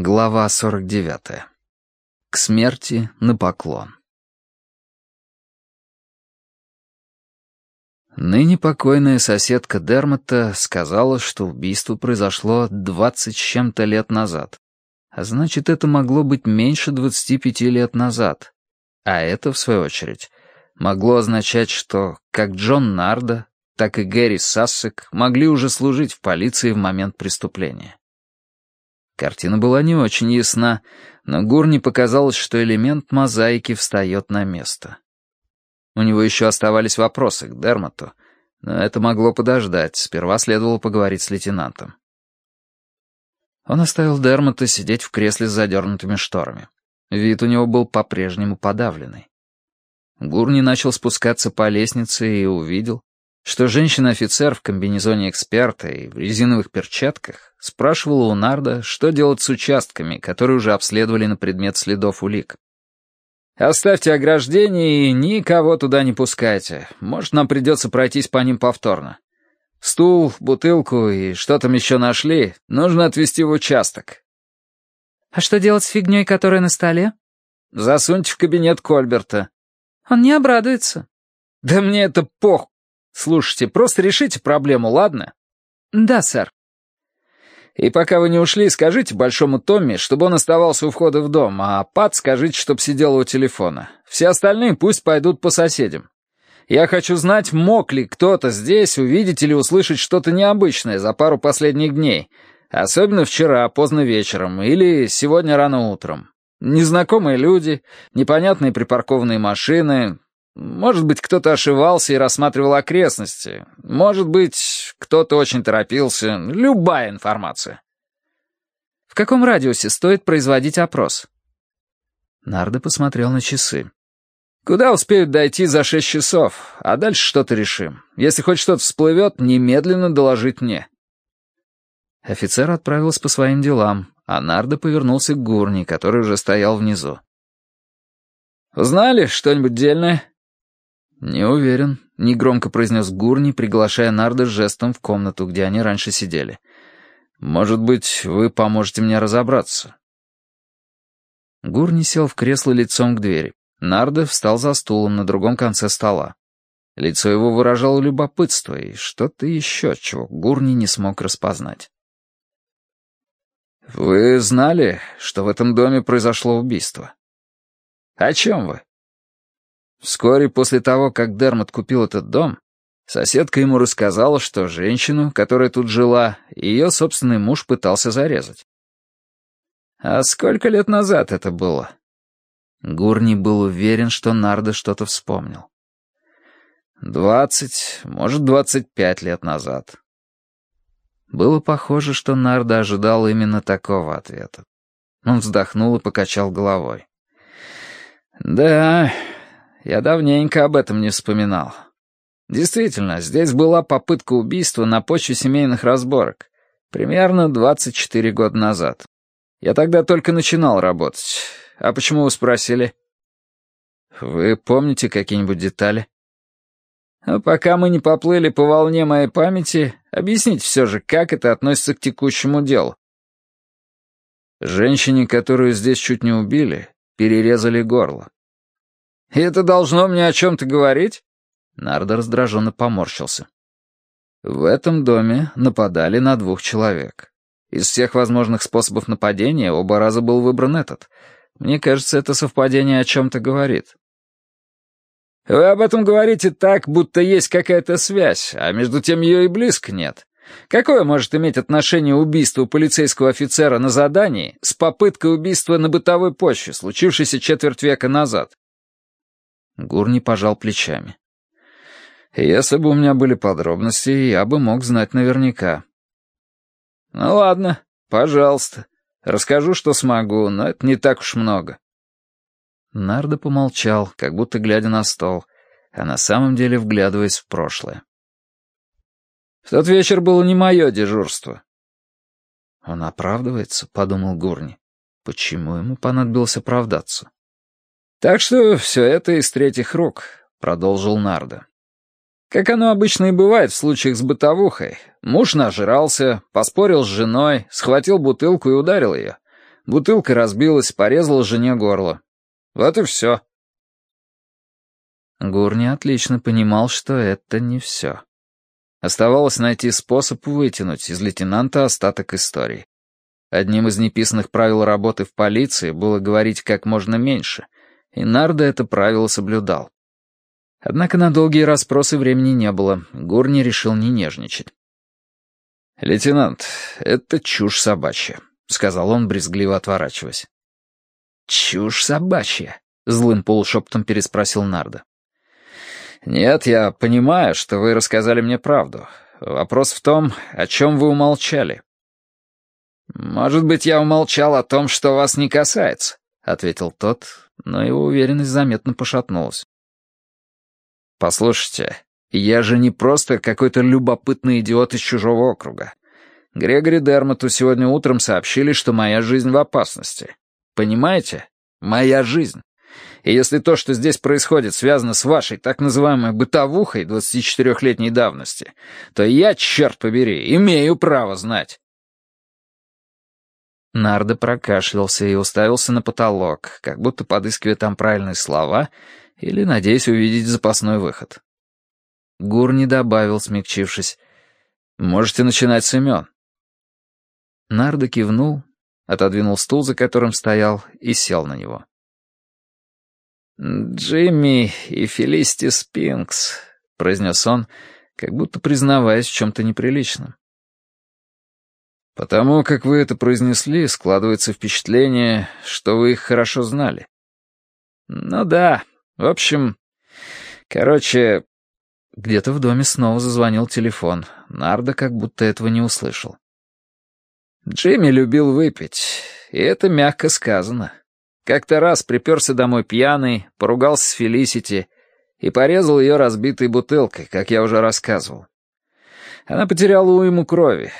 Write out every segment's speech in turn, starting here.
Глава 49. К смерти на поклон. Ныне покойная соседка Дермота сказала, что убийство произошло двадцать с чем-то лет назад. А значит, это могло быть меньше двадцати пяти лет назад. А это, в свою очередь, могло означать, что как Джон Нарда, так и Гэри Сассек могли уже служить в полиции в момент преступления. Картина была не очень ясна, но Гурни показалось, что элемент мозаики встает на место. У него еще оставались вопросы к Дермоту, но это могло подождать, сперва следовало поговорить с лейтенантом. Он оставил Дермота сидеть в кресле с задернутыми шторами. Вид у него был по-прежнему подавленный. Гурни начал спускаться по лестнице и увидел, что женщина-офицер в комбинезоне эксперта и в резиновых перчатках спрашивала у Нарда, что делать с участками, которые уже обследовали на предмет следов улик. «Оставьте ограждение и никого туда не пускайте. Может, нам придется пройтись по ним повторно. Стул, бутылку и что там еще нашли, нужно отвезти в участок». «А что делать с фигней, которая на столе?» «Засуньте в кабинет Кольберта». «Он не обрадуется». «Да мне это пох...» Слушайте, просто решите проблему, ладно? Да, сэр. И пока вы не ушли, скажите Большому Томми, чтобы он оставался у входа в дом, а Пат скажите, чтоб сидел у телефона. Все остальные пусть пойдут по соседям. Я хочу знать, мог ли кто-то здесь увидеть или услышать что-то необычное за пару последних дней, особенно вчера, поздно вечером, или сегодня рано утром. Незнакомые люди, непонятные припаркованные машины, может быть, кто-то ошивался и рассматривал окрестности. Может быть, кто-то очень торопился. Любая информация. В каком радиусе стоит производить опрос? Нардо посмотрел на часы. Куда успеют дойти за шесть часов, а дальше что-то решим. Если хоть что-то всплывет, немедленно доложить мне. Офицер отправился по своим делам, а Нардо повернулся к Гурни, который уже стоял внизу. «Узнали что-нибудь дельное?» «Не уверен», — негромко произнес Гурни, приглашая Нарда жестом в комнату, где они раньше сидели. «Может быть, вы поможете мне разобраться?» Гурни сел в кресло лицом к двери. Нарда встал за стулом на другом конце стола. Лицо его выражало любопытство и что-то еще, чего Гурни не смог распознать. «Вы знали, что в этом доме произошло убийство?» «О чем вы?» Вскоре после того, как Дермот купил этот дом, соседка ему рассказала, что женщину, которая тут жила, ее собственный муж пытался зарезать. А сколько лет назад это было? Гурни был уверен, что Нардо что-то вспомнил. Двадцать, может, двадцать пять лет назад. Было похоже, что Нардо ожидал именно такого ответа. Он вздохнул и покачал головой. «Да, я давненько об этом не вспоминал. Действительно, здесь была попытка убийства на почве семейных разборок. Примерно 24 года назад. Я тогда только начинал работать. А почему вы спросили? Вы помните какие-нибудь детали? А пока мы не поплыли по волне моей памяти, объясните все же, как это относится к текущему делу. Женщине, которую здесь чуть не убили, перерезали горло. И это должно мне о чем-то говорить?» Нардо раздраженно поморщился. В этом доме нападали на двух человек. Из всех возможных способов нападения оба раза был выбран этот. Мне кажется, это совпадение о чем-то говорит. Вы об этом говорите так, будто есть какая-то связь, а между тем ее и близко нет. Какое может иметь отношение убийство полицейского офицера на задании с попыткой убийства на бытовой почве, случившейся четверть века назад? Гурни пожал плечами. «Если бы у меня были подробности, я бы мог знать наверняка». «Ну ладно, пожалуйста. Расскажу, что смогу, но это не так уж много». Нардо помолчал, как будто глядя на стол, а на самом деле вглядываясь в прошлое. «В тот вечер было не мое дежурство». «Он оправдывается», — подумал Гурни. «Почему ему понадобилось оправдаться?» «Так что все это из третьих рук», — продолжил Нардо. «Как оно обычно и бывает в случаях с бытовухой. Муж нажрался, поспорил с женой, схватил бутылку и ударил ее. Бутылка разбилась, порезала жене горло. Вот и все. Гурни отлично понимал, что это не все. Оставалось найти способ вытянуть из лейтенанта остаток истории. Одним из неписанных правил работы в полиции было говорить как можно меньше, и Нардо это правило соблюдал. Однако на долгие расспросы времени не было, Гурни решил не нежничать. «Лейтенант, это чушь собачья», — сказал он, брезгливо отворачиваясь. «Чушь собачья», — злым полушепотом переспросил Нардо. «Нет, я понимаю, что вы рассказали мне правду. Вопрос в том, о чем вы умолчали». «Может быть, я умолчал о том, что вас не касается», — ответил тот, но его уверенность заметно пошатнулась. «Послушайте, я же не просто какой-то любопытный идиот из чужого округа. Грегори Дермоту сегодня утром сообщили, что моя жизнь в опасности. Понимаете? Моя жизнь. И если то, что здесь происходит, связано с вашей так называемой бытовухой 24-летней давности, то я, черт побери, имею право знать. Нардо прокашлялся и уставился на потолок, как будто подыскивая там правильные слова или надеясь увидеть запасной выход. Гур не добавил, смягчившись. «Можете начинать с имен». Нардо кивнул, отодвинул стул, за которым стоял, и сел на него. «Джимми и Фелисти Спинкс», — произнес он, как будто признаваясь в чем-то неприличном. «Потому как вы это произнесли, складывается впечатление, что вы их хорошо знали». «Ну да, в общем, короче...» Где-то в доме снова зазвонил телефон. Нарда как будто этого не услышал. Джимми любил выпить, и это мягко сказано. Как-то раз приперся домой пьяный, поругался с Фелисити и порезал ее разбитой бутылкой, как я уже рассказывал. Она потеряла уйму крови.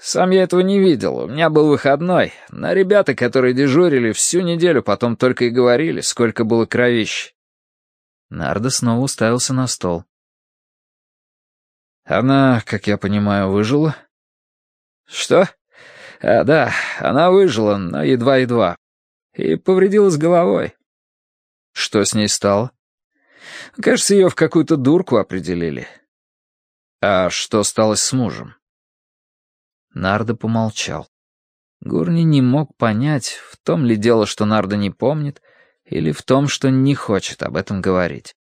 Сам я этого не видел, у меня был выходной, но ребята, которые дежурили, всю неделю потом только и говорили, сколько было кровищ. Нардо снова уставился на стол. «Она, как я понимаю, выжила?» «Что? А, да, она выжила, но едва-едва и повредилась головой. Что с ней стало? Кажется, ее в какую-то дурку определили. А что стало с мужем? Нардо помолчал. Гурни не мог понять, в том ли дело, что Нардо не помнит, или в том, что не хочет об этом говорить.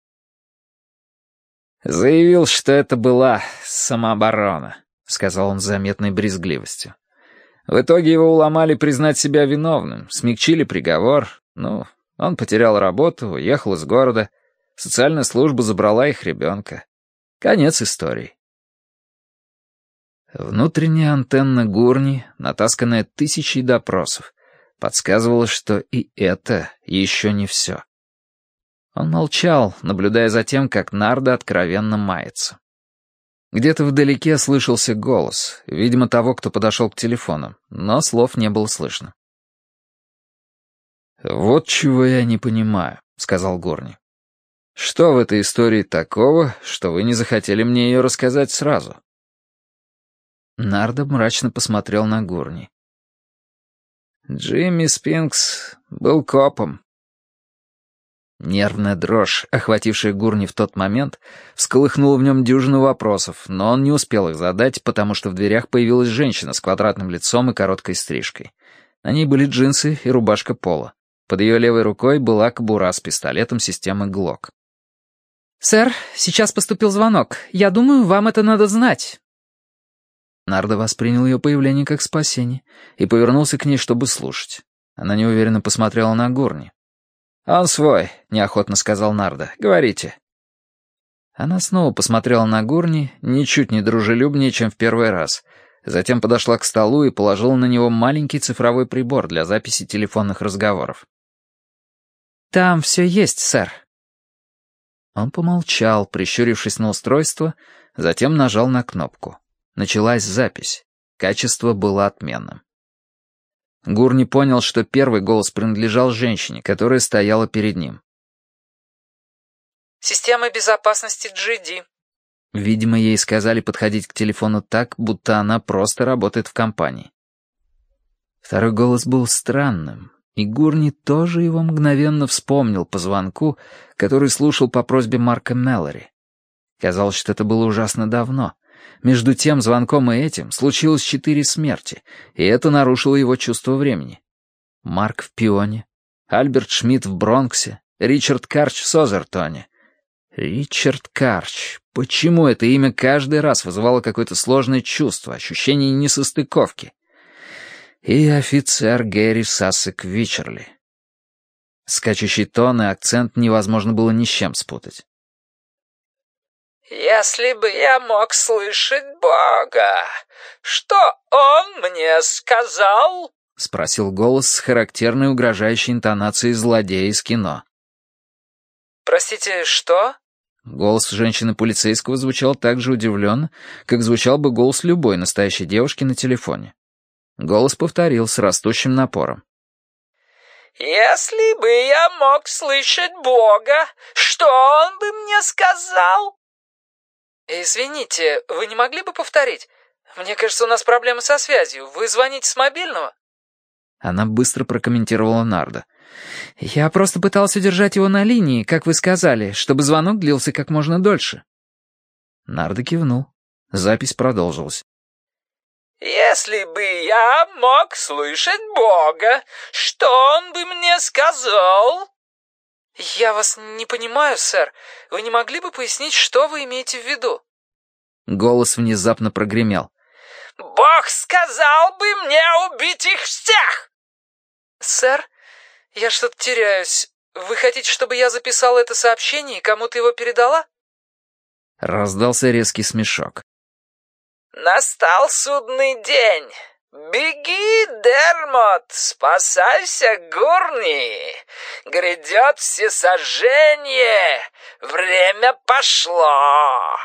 «Заявил, что это была самооборона», — сказал он с заметной брезгливостью. В итоге его уломали признать себя виновным, смягчили приговор. Ну, он потерял работу, уехал из города. Социальная служба забрала их ребенка. Конец истории. Внутренняя антенна Гурни, натасканная тысячей допросов, подсказывала, что и это еще не все. Он молчал, наблюдая за тем, как Нарда откровенно мается. Где-то вдалеке слышался голос, видимо, того, кто подошел к телефону, но слов не было слышно. «Вот чего я не понимаю», — сказал Горни. «Что в этой истории такого, что вы не захотели мне ее рассказать сразу?» Нардо мрачно посмотрел на Горни. «Джимми Спинкс был копом. Нервная дрожь, охватившая Гурни в тот момент, всколыхнула в нем дюжину вопросов, но он не успел их задать, потому что в дверях появилась женщина с квадратным лицом и короткой стрижкой. На ней были джинсы и рубашка пола. Под ее левой рукой была кобура с пистолетом системы ГЛОК. «Сэр, сейчас поступил звонок. Я думаю, вам это надо знать». Нардо воспринял ее появление как спасение и повернулся к ней, чтобы слушать. Она неуверенно посмотрела на Гурни. «Он свой», — неохотно сказал Нарда. «Говорите». Она снова посмотрела на Гурни, ничуть не дружелюбнее, чем в первый раз. Затем подошла к столу и положила на него маленький цифровой прибор для записи телефонных разговоров. «Там все есть, сэр». Он помолчал, прищурившись на устройство, затем нажал на кнопку. Началась запись. Качество было отменным. Гурни понял, что первый голос принадлежал женщине, которая стояла перед ним. «Система безопасности GD». Видимо, ей сказали подходить к телефону так, будто она просто работает в компании. Второй голос был странным, и Гурни тоже его мгновенно вспомнил по звонку, который слушал по просьбе Марка Меллори. Казалось, что это было ужасно давно. Между тем звонком и этим случилось четыре смерти, и это нарушило его чувство времени. Марк в Пионе, Альберт Шмидт в Бронксе, Ричард Карч в Созертоне. Ричард Карч. Почему это имя каждый раз вызывало какое-то сложное чувство, ощущение несостыковки? И офицер Гэри Сассек Вичерли. Скачущий тон и акцент невозможно было ни с чем спутать. «Если бы я мог слышать Бога, что Он мне сказал?» — спросил голос с характерной угрожающей интонацией злодея из кино. «Простите, что?» Голос женщины-полицейского звучал так же удивленно, как звучал бы голос любой настоящей девушки на телефоне. Голос повторил с растущим напором. «Если бы я мог слышать Бога, что Он бы мне сказал?» «Извините, вы не могли бы повторить? Мне кажется, у нас проблемы со связью. Вы звоните с мобильного?» Она быстро прокомментировала Нарда. «Я просто пытался держать его на линии, как вы сказали, чтобы звонок длился как можно дольше». Нарда кивнул. Запись продолжилась. «Если бы я мог слышать Бога, что он бы мне сказал?» «Я вас не понимаю, сэр. Вы не могли бы пояснить, что вы имеете в виду?» Голос внезапно прогремел. «Бог сказал бы мне убить их всех!» «Сэр, я что-то теряюсь. Вы хотите, чтобы я записал это сообщение и кому-то его передала?» Раздался резкий смешок. «Настал судный день. Беги, Дермот, спасайся, Гурни. Грядет всесожжение. Время пошло!»